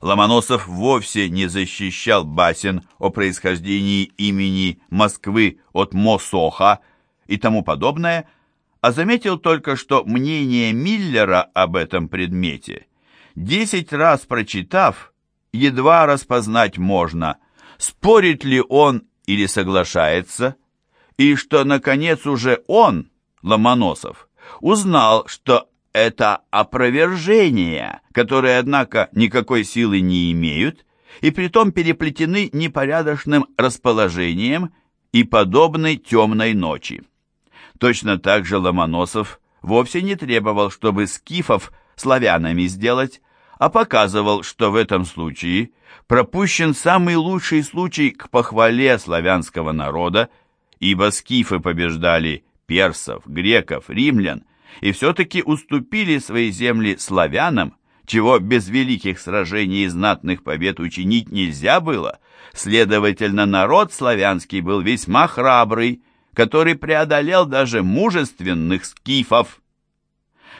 Ломоносов вовсе не защищал басен о происхождении имени Москвы от Мосоха и тому подобное, а заметил только, что мнение Миллера об этом предмете, десять раз прочитав, едва распознать можно, спорит ли он или соглашается, и что, наконец, уже он, Ломоносов, узнал, что это опровержения, которые, однако, никакой силы не имеют и притом переплетены непорядочным расположением и подобной темной ночи. Точно так же Ломоносов вовсе не требовал, чтобы скифов славянами сделать, а показывал, что в этом случае пропущен самый лучший случай к похвале славянского народа, ибо скифы побеждали персов, греков, римлян, и все-таки уступили свои земли славянам, чего без великих сражений и знатных побед учинить нельзя было. Следовательно, народ славянский был весьма храбрый, который преодолел даже мужественных скифов.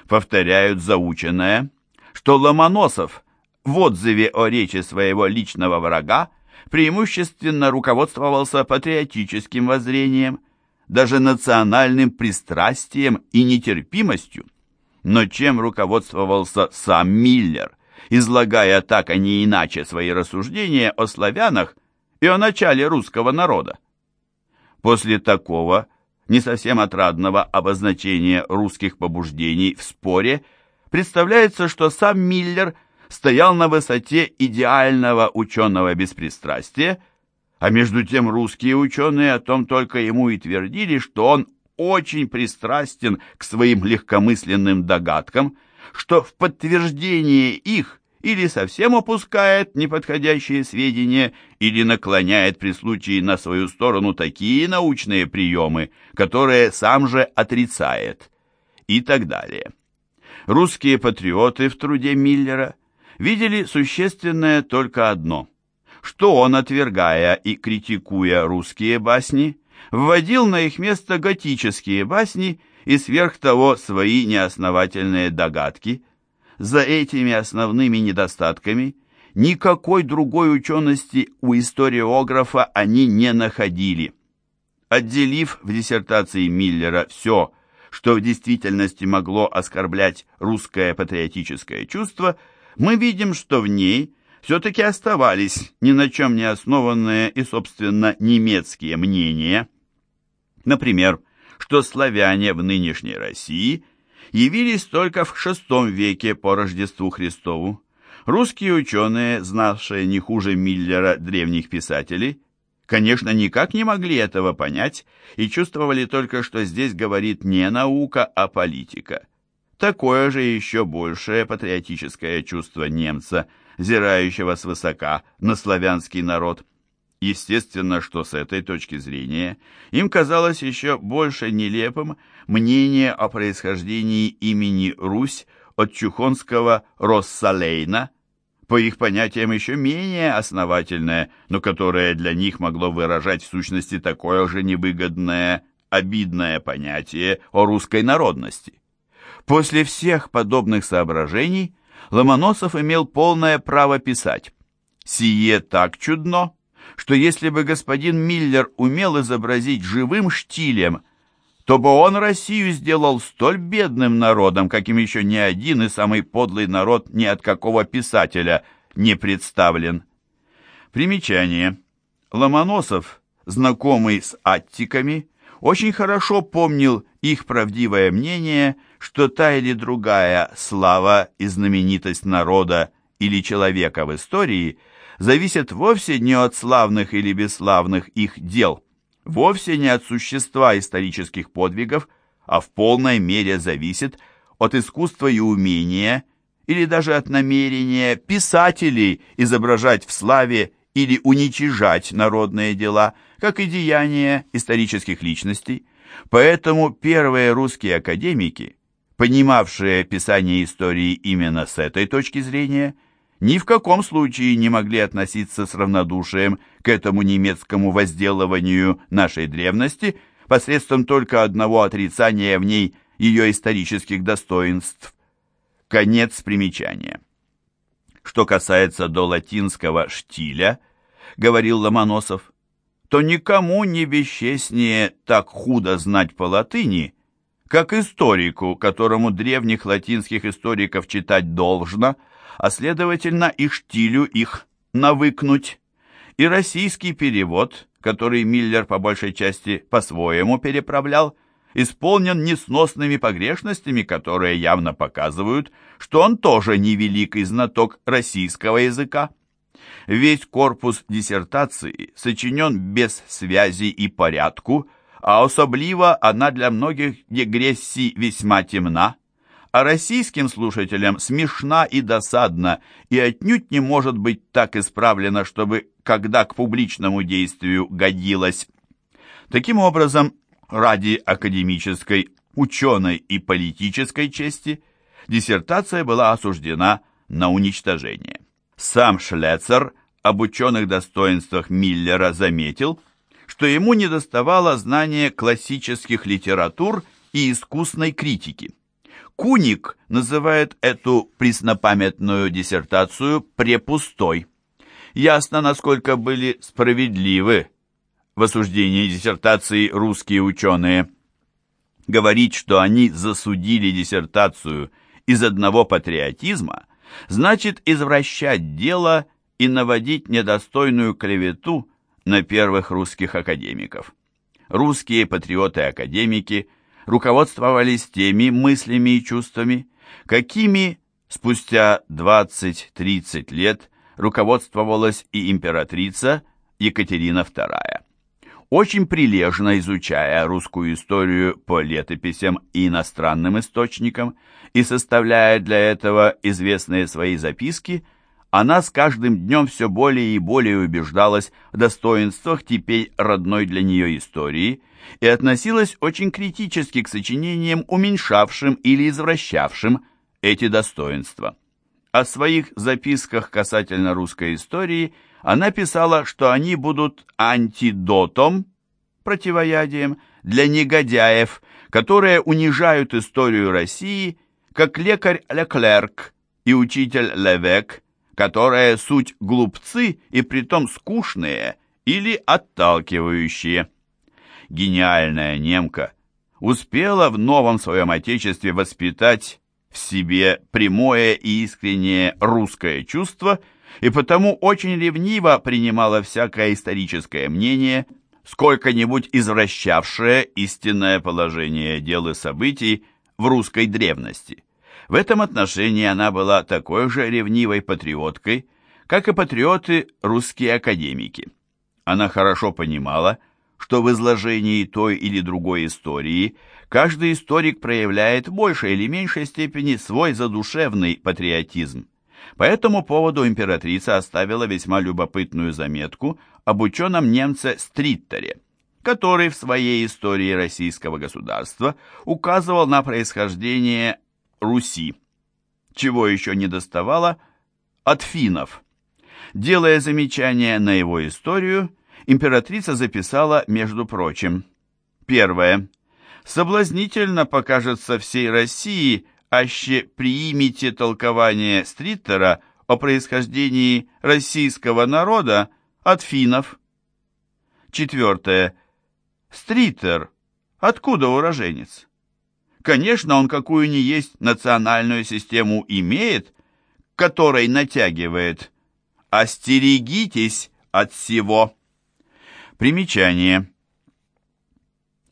Повторяют заученное, что Ломоносов в отзыве о речи своего личного врага преимущественно руководствовался патриотическим воззрением – даже национальным пристрастием и нетерпимостью. Но чем руководствовался сам Миллер, излагая так, а не иначе свои рассуждения о славянах и о начале русского народа? После такого, не совсем отрадного обозначения русских побуждений в споре, представляется, что сам Миллер стоял на высоте идеального ученого беспристрастия а между тем русские ученые о том только ему и твердили, что он очень пристрастен к своим легкомысленным догадкам, что в подтверждение их или совсем опускает неподходящие сведения, или наклоняет при случае на свою сторону такие научные приемы, которые сам же отрицает, и так далее. Русские патриоты в труде Миллера видели существенное только одно – что он, отвергая и критикуя русские басни, вводил на их место готические басни и сверх того свои неосновательные догадки. За этими основными недостатками никакой другой учености у историографа они не находили. Отделив в диссертации Миллера все, что в действительности могло оскорблять русское патриотическое чувство, мы видим, что в ней – все-таки оставались ни на чем не основанные и, собственно, немецкие мнения. Например, что славяне в нынешней России явились только в VI веке по Рождеству Христову. Русские ученые, знавшие не хуже Миллера древних писателей, конечно, никак не могли этого понять и чувствовали только, что здесь говорит не наука, а политика. Такое же еще большее патриотическое чувство немца – взирающего свысока на славянский народ. Естественно, что с этой точки зрения им казалось еще больше нелепым мнение о происхождении имени Русь от чухонского Россалейна, по их понятиям еще менее основательное, но которое для них могло выражать в сущности такое же невыгодное, обидное понятие о русской народности. После всех подобных соображений Ломоносов имел полное право писать. «Сие так чудно, что если бы господин Миллер умел изобразить живым штилем, то бы он Россию сделал столь бедным народом, каким еще ни один и самый подлый народ ни от какого писателя не представлен». Примечание. Ломоносов, знакомый с аттиками, очень хорошо помнил их правдивое мнение – что та или другая слава и знаменитость народа или человека в истории зависят вовсе не от славных или бесславных их дел, вовсе не от существа исторических подвигов, а в полной мере зависит от искусства и умения или даже от намерения писателей изображать в славе или уничижать народные дела, как и деяния исторических личностей. Поэтому первые русские академики – понимавшие писание истории именно с этой точки зрения, ни в каком случае не могли относиться с равнодушием к этому немецкому возделыванию нашей древности посредством только одного отрицания в ней ее исторических достоинств. Конец примечания. Что касается до латинского штиля, говорил Ломоносов, то никому не бесчестнее так худо знать по латыни, как историку, которому древних латинских историков читать должно, а следовательно и штилю их навыкнуть. И российский перевод, который Миллер по большей части по-своему переправлял, исполнен несносными погрешностями, которые явно показывают, что он тоже не великий знаток российского языка. Весь корпус диссертации сочинен без связи и порядку, а особливо она для многих дегрессий весьма темна, а российским слушателям смешна и досадна, и отнюдь не может быть так исправлена, чтобы когда к публичному действию годилась. Таким образом, ради академической, ученой и политической чести диссертация была осуждена на уничтожение. Сам Шлецер об ученых достоинствах Миллера заметил, что ему недоставало знания классических литератур и искусной критики. Куник называет эту преснопамятную диссертацию препустой. Ясно, насколько были справедливы в осуждении диссертации русские ученые. Говорить, что они засудили диссертацию из одного патриотизма, значит извращать дело и наводить недостойную клевету на первых русских академиков. Русские патриоты-академики руководствовались теми мыслями и чувствами, какими спустя 20-30 лет руководствовалась и императрица Екатерина II. Очень прилежно изучая русскую историю по летописям и иностранным источникам и составляя для этого известные свои записки, она с каждым днем все более и более убеждалась в достоинствах теперь родной для нее истории и относилась очень критически к сочинениям, уменьшавшим или извращавшим эти достоинства. О своих записках касательно русской истории она писала, что они будут антидотом, противоядием, для негодяев, которые унижают историю России, как лекарь Леклерк и учитель Левек, которые суть глупцы и притом скучные или отталкивающие. Гениальная немка успела в новом своем отечестве воспитать в себе прямое и искреннее русское чувство и потому очень ревниво принимала всякое историческое мнение, сколько-нибудь извращавшее истинное положение дел и событий в русской древности. В этом отношении она была такой же ревнивой патриоткой, как и патриоты русские академики. Она хорошо понимала, что в изложении той или другой истории каждый историк проявляет в большей или меньшей степени свой задушевный патриотизм. По этому поводу императрица оставила весьма любопытную заметку об ученом немце Стриттере, который в своей истории российского государства указывал на происхождение Руси, чего еще не доставало от финнов. Делая замечание на его историю, императрица записала, между прочим, первое. Соблазнительно покажется всей России, аще приимите толкование Стриттера о происхождении российского народа от финнов. Четвертое. Стриттер. Откуда уроженец? Конечно, он какую ни есть национальную систему имеет, которой натягивает. Остерегитесь от всего. Примечание.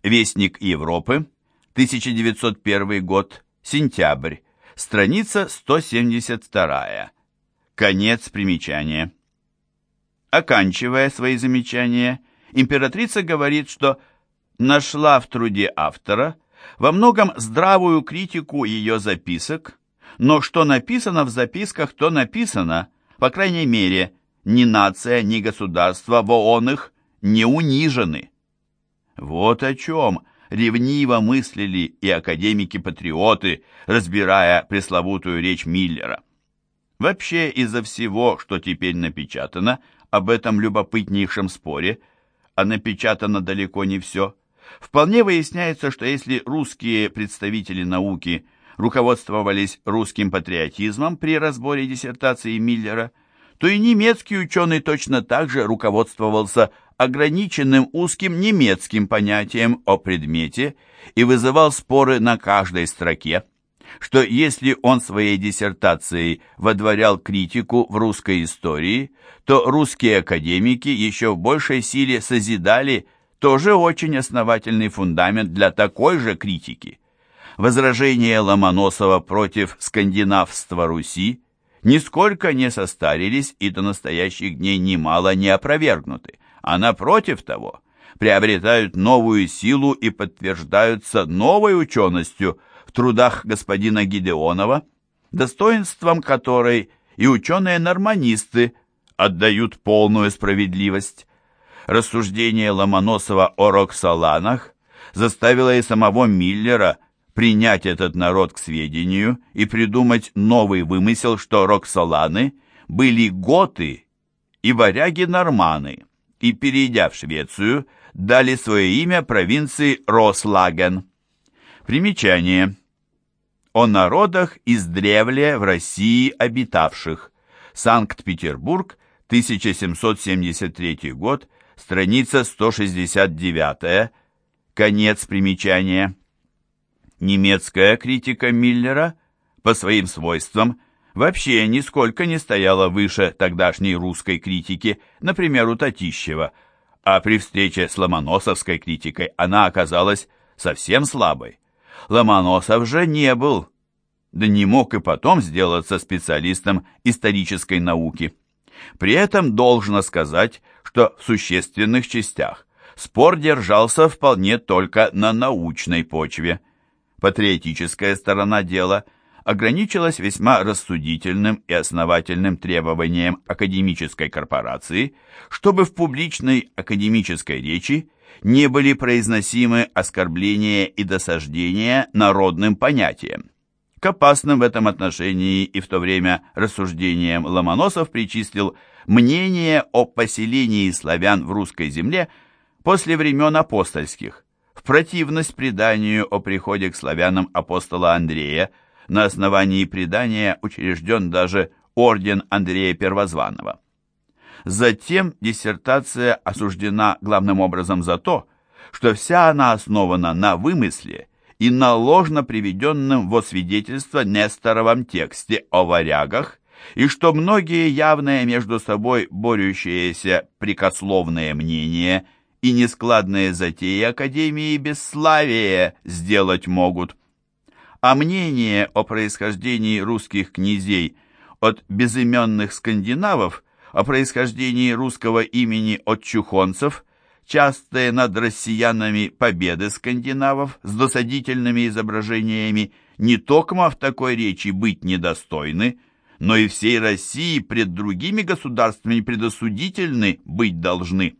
Вестник Европы, 1901 год, сентябрь, страница 172. Конец примечания. Оканчивая свои замечания, императрица говорит, что нашла в труде автора во многом здравую критику ее записок, но что написано в записках, то написано, по крайней мере, ни нация, ни государство в ООН их не унижены. Вот о чем ревниво мыслили и академики-патриоты, разбирая пресловутую речь Миллера. Вообще, из-за всего, что теперь напечатано, об этом любопытнейшем споре, а напечатано далеко не все, вполне выясняется, что если русские представители науки руководствовались русским патриотизмом при разборе диссертации Миллера, то и немецкий ученый точно так же руководствовался ограниченным узким немецким понятием о предмете и вызывал споры на каждой строке, что если он своей диссертацией водворял критику в русской истории, то русские академики еще в большей силе созидали тоже очень основательный фундамент для такой же критики. Возражения Ломоносова против скандинавства Руси нисколько не состарились и до настоящих дней немало не опровергнуты, а напротив того, приобретают новую силу и подтверждаются новой ученостью в трудах господина Гидеонова, достоинством которой и ученые-норманисты отдают полную справедливость. Рассуждение Ломоносова о Роксоланах заставило и самого Миллера принять этот народ к сведению и придумать новый вымысел, что Роксоланы были готы и варяги-норманы, и, перейдя в Швецию, дали свое имя провинции Рослаген. Примечание. О народах издревле в России обитавших. Санкт-Петербург, 1773 год, страница 169, конец примечания. Немецкая критика Миллера по своим свойствам вообще нисколько не стояла выше тогдашней русской критики, например, у Татищева, а при встрече с ломоносовской критикой она оказалась совсем слабой. Ломоносов же не был, да не мог и потом сделаться специалистом исторической науки. При этом должно сказать, что в существенных частях спор держался вполне только на научной почве. Патриотическая сторона дела ограничилась весьма рассудительным и основательным требованием академической корпорации, чтобы в публичной академической речи не были произносимы оскорбления и досаждения народным понятиям. К опасным в этом отношении и в то время рассуждениям Ломоносов причислил мнение о поселении славян в русской земле после времен апостольских, в противность преданию о приходе к славянам апостола Андрея, на основании предания учрежден даже орден Андрея Первозванного. Затем диссертация осуждена главным образом за то, что вся она основана на вымысле и на ложно приведенном во свидетельство Несторовом тексте о варягах, и что многие явные между собой борющиеся прикословные мнения и нескладные затеи Академии бесславия сделать могут. А мнение о происхождении русских князей от безыменных скандинавов, о происхождении русского имени от чухонцев – частые над россиянами победы скандинавов с досадительными изображениями не токмо в такой речи быть недостойны, но и всей России пред другими государствами предосудительны быть должны.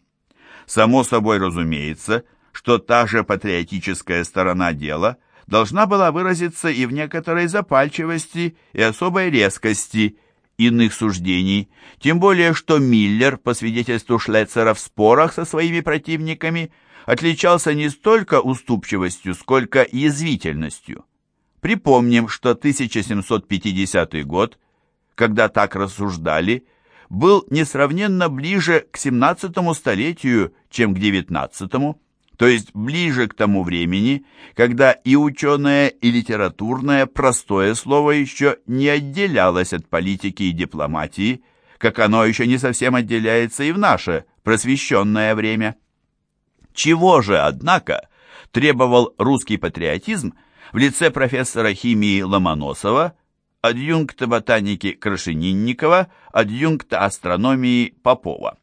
Само собой разумеется, что та же патриотическая сторона дела должна была выразиться и в некоторой запальчивости и особой резкости – иных суждений, тем более что Миллер, по свидетельству Шлецера в спорах со своими противниками, отличался не столько уступчивостью, сколько язвительностью. Припомним, что 1750 год, когда так рассуждали, был несравненно ближе к 17 столетию, чем к 19 то есть ближе к тому времени, когда и ученое, и литературное простое слово еще не отделялось от политики и дипломатии, как оно еще не совсем отделяется и в наше просвещенное время. Чего же, однако, требовал русский патриотизм в лице профессора химии Ломоносова, адъюнкта ботаники Крашенинникова, адъюнкта астрономии Попова.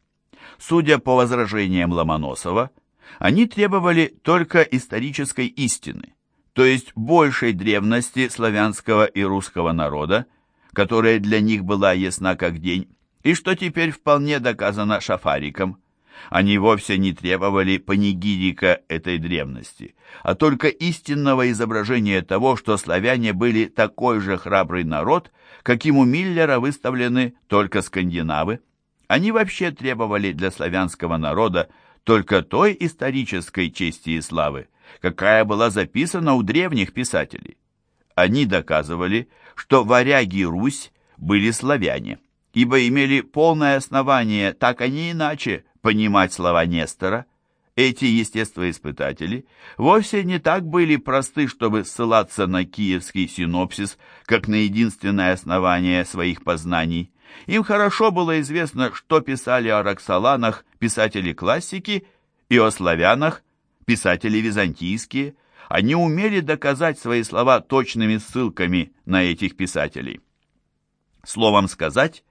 Судя по возражениям Ломоносова, они требовали только исторической истины, то есть большей древности славянского и русского народа, которая для них была ясна как день, и что теперь вполне доказано Шафариком. Они вовсе не требовали панигирика этой древности, а только истинного изображения того, что славяне были такой же храбрый народ, каким у Миллера выставлены только скандинавы. Они вообще требовали для славянского народа только той исторической чести и славы, какая была записана у древних писателей. Они доказывали, что варяги Русь были славяне, ибо имели полное основание так, не иначе понимать слова Нестора. Эти естествоиспытатели вовсе не так были просты, чтобы ссылаться на киевский синопсис, как на единственное основание своих познаний. Им хорошо было известно, что писали о Роксоланах писатели классики и о славянах писатели византийские. Они умели доказать свои слова точными ссылками на этих писателей. Словом сказать,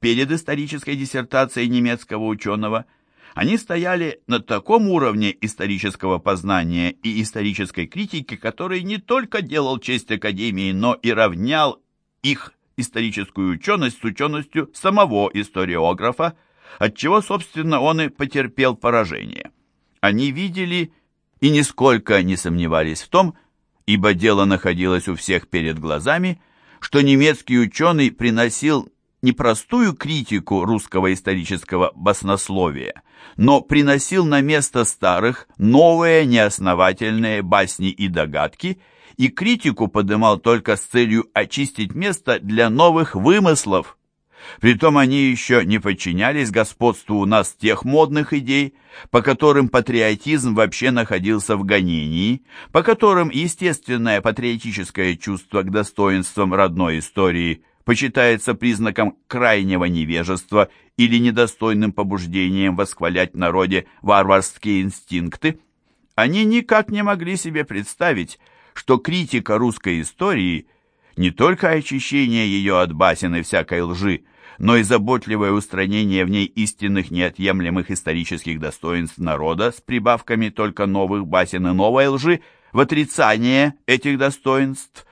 перед исторической диссертацией немецкого ученого они стояли на таком уровне исторического познания и исторической критики, который не только делал честь Академии, но и равнял их историческую ученость с ученостью самого историографа, отчего, собственно, он и потерпел поражение. Они видели и нисколько не сомневались в том, ибо дело находилось у всех перед глазами, что немецкий ученый приносил не простую критику русского исторического баснословия, но приносил на место старых новые неосновательные басни и догадки, и критику подымал только с целью очистить место для новых вымыслов, Притом они еще не подчинялись господству у нас тех модных идей, по которым патриотизм вообще находился в гонении, по которым естественное патриотическое чувство к достоинствам родной истории почитается признаком крайнего невежества или недостойным побуждением восхвалять в народе варварские инстинкты. Они никак не могли себе представить, что критика русской истории – не только очищение ее от басен и всякой лжи, но и заботливое устранение в ней истинных неотъемлемых исторических достоинств народа с прибавками только новых басен и новой лжи в отрицание этих достоинств.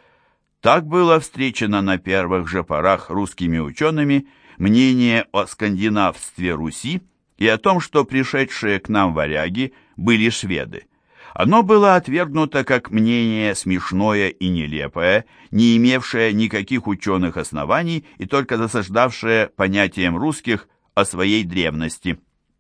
Так было встречено на первых же порах русскими учеными мнение о скандинавстве Руси и о том, что пришедшие к нам варяги были шведы. Оно было отвергнуто как мнение смешное и нелепое, не имевшее никаких ученых оснований и только засаждавшее понятием русских о своей древности.